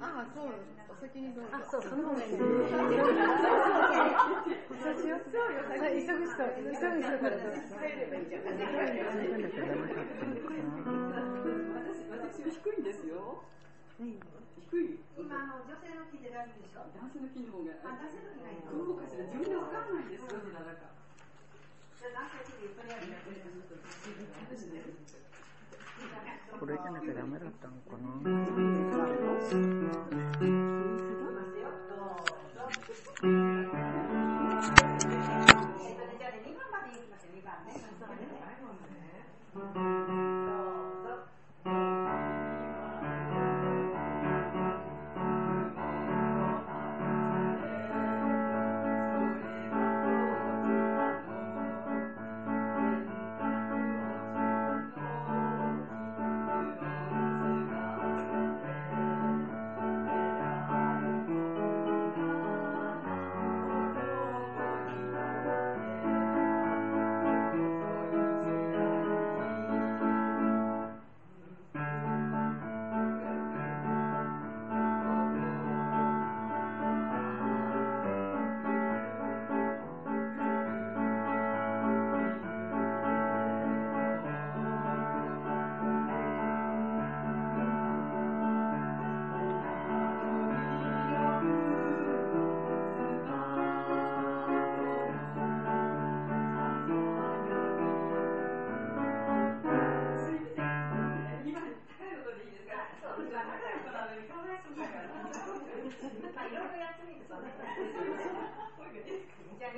ああ、そう、お先にどうぞ。あ、そう、その方がいい。そうしよう。そうよ、急ぐ人、急ぐ人からどうぞ。私、私は低いんですよ。低い。今あの女性の木で大丈夫でしょ。男性の木の方が。あ、男性の木がいい。どうかしら、自分でわかんないです。じゃあ男性の木でとりあえずやってみます。これじゃなきゃダメだったのかな。「Thank you.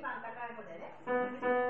一般大概不得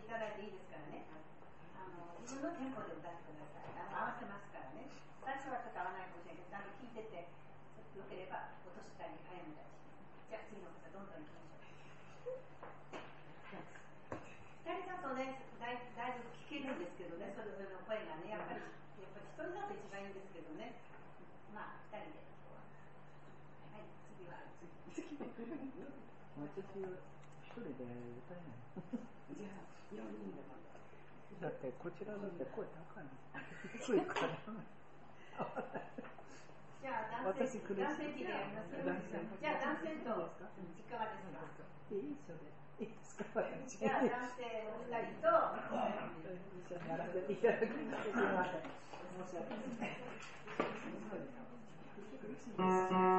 っていただいていいですからね。あの自分のテンポで歌ってください。あの合わせますからね。最初はちょっと合わないかもしれないけど、あの聞いてて、よければ落としたり早めたりします。じゃあ次の方どんどん行きましょう。二人だとねだい、だいぶ聞けるんですけどね、それぞれの声がね、やっぱり、やっぱり一人だと一番いいんですけどね。まあ、二人で今日は。はい、次は。次で来る私は一人で歌えない。じゃあ、4人でまた。だってこちらだって声高いの。低いから。じゃあ男性私苦しい男性機でやりますよ。じゃあ男性といか？がで。すか？いいそれ。いいで。すか私。じゃあ男性お二人と一緒にやらせていただきます。すみません。申し訳ない。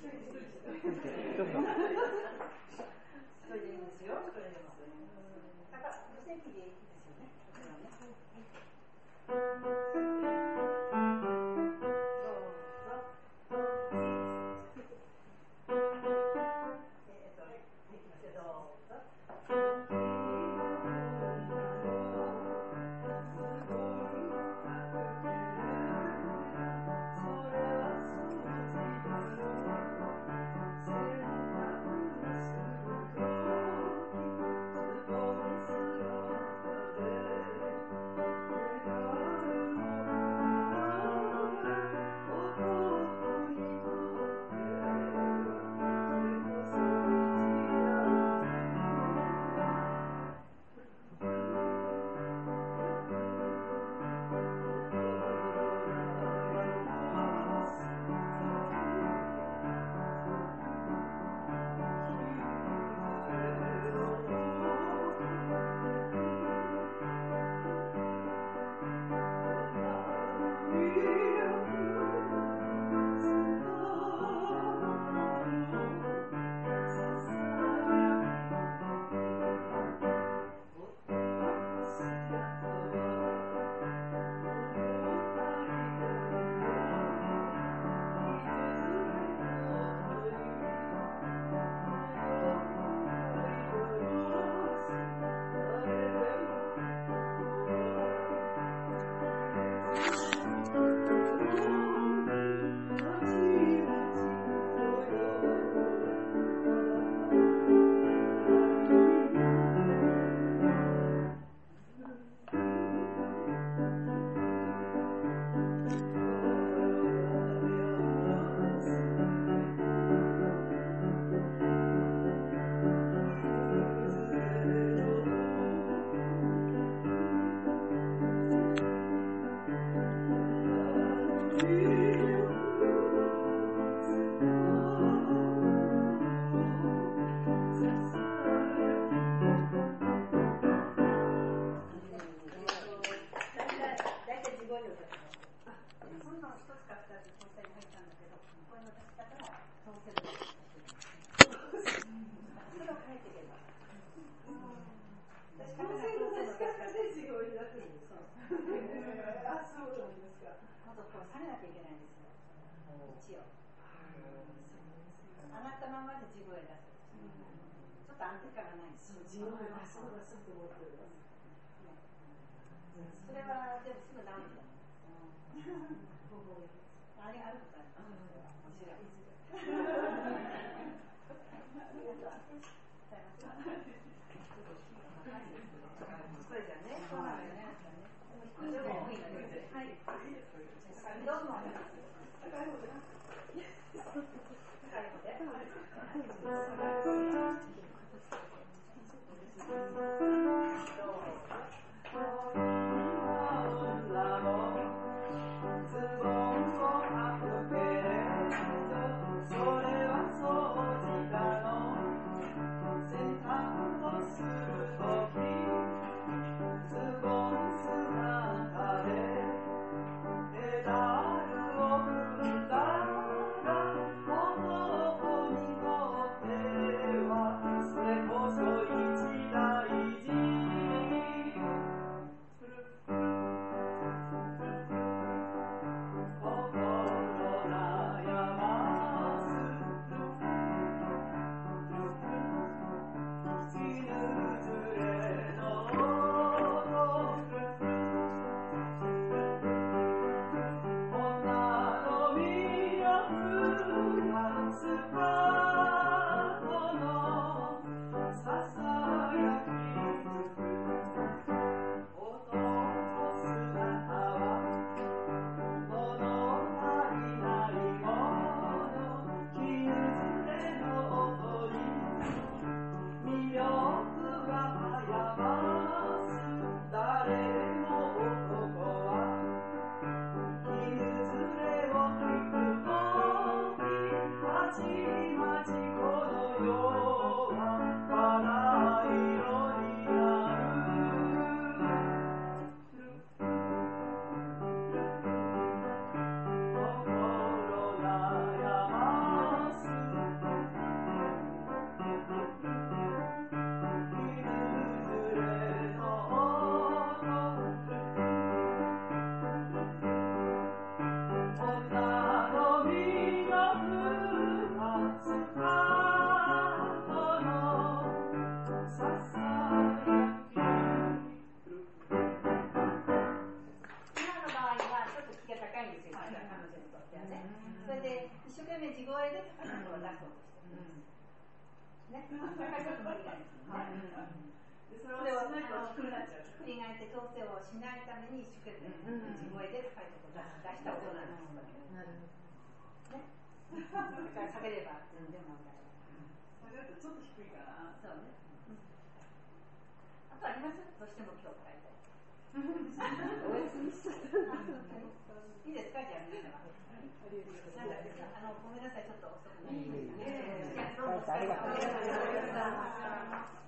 ちょっとそれでいいんですよ。それでも。だから無線機でいいですよね。った相からないそう自分そうそうと思ってす、ね、それはでもすぐダメだですあれあるかいありがとう、んね。はい。どうも。I'll. すで。なるほど。ね。かられば全然問題ない。それだとちょっと低いかな。そうね。あとありますどうしても今日帰りたい。お休みしちゃった。いいですかじゃあ皆様。あの、ごめんなさい、ちょっと遅くなりね。ありがとうございました。